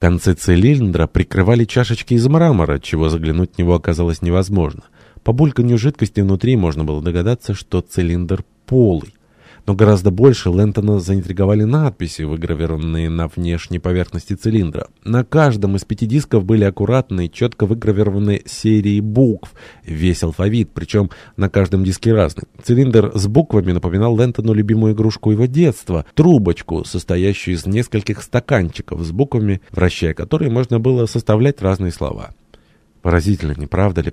Концы цилиндра прикрывали чашечки из мрамора, чего заглянуть в него оказалось невозможно. По бульканью жидкости внутри можно было догадаться, что цилиндр полый. Но гораздо больше Лэнтона заинтриговали надписи, выгравированные на внешней поверхности цилиндра. На каждом из пяти дисков были аккуратные, четко выгравированные серии букв, весь алфавит, причем на каждом диске разный. Цилиндр с буквами напоминал Лэнтону любимую игрушку его детства — трубочку, состоящую из нескольких стаканчиков с буквами, вращая которые можно было составлять разные слова. Поразительно, не правда ли?